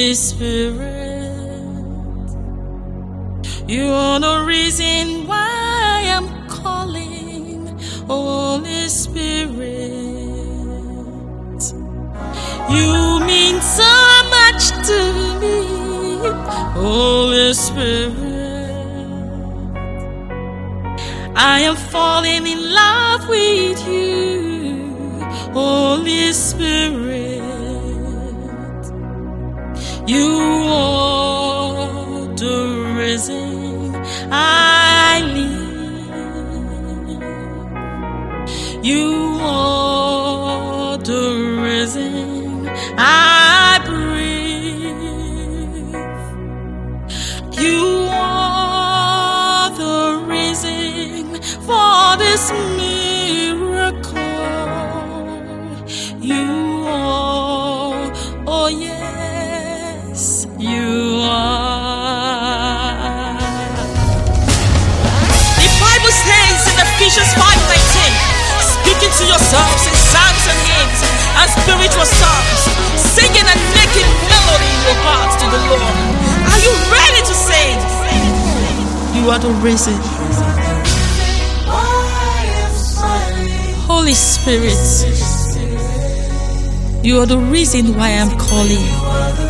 Holy Spirit, you are the reason why I'm calling. Oh, Holy Spirit, you mean so much to me. Holy Spirit, I am falling in love with you. Holy Spirit. You are the reason I live. You are the reason I breathe. You are the reason for this. Ephesians 5:19, speaking to yourselves in psalms and hymns and spiritual songs, singing and making melody in your hearts to the Lord. Are you ready to sing? You are the reason. Holy Spirit, you are the reason why I'm calling.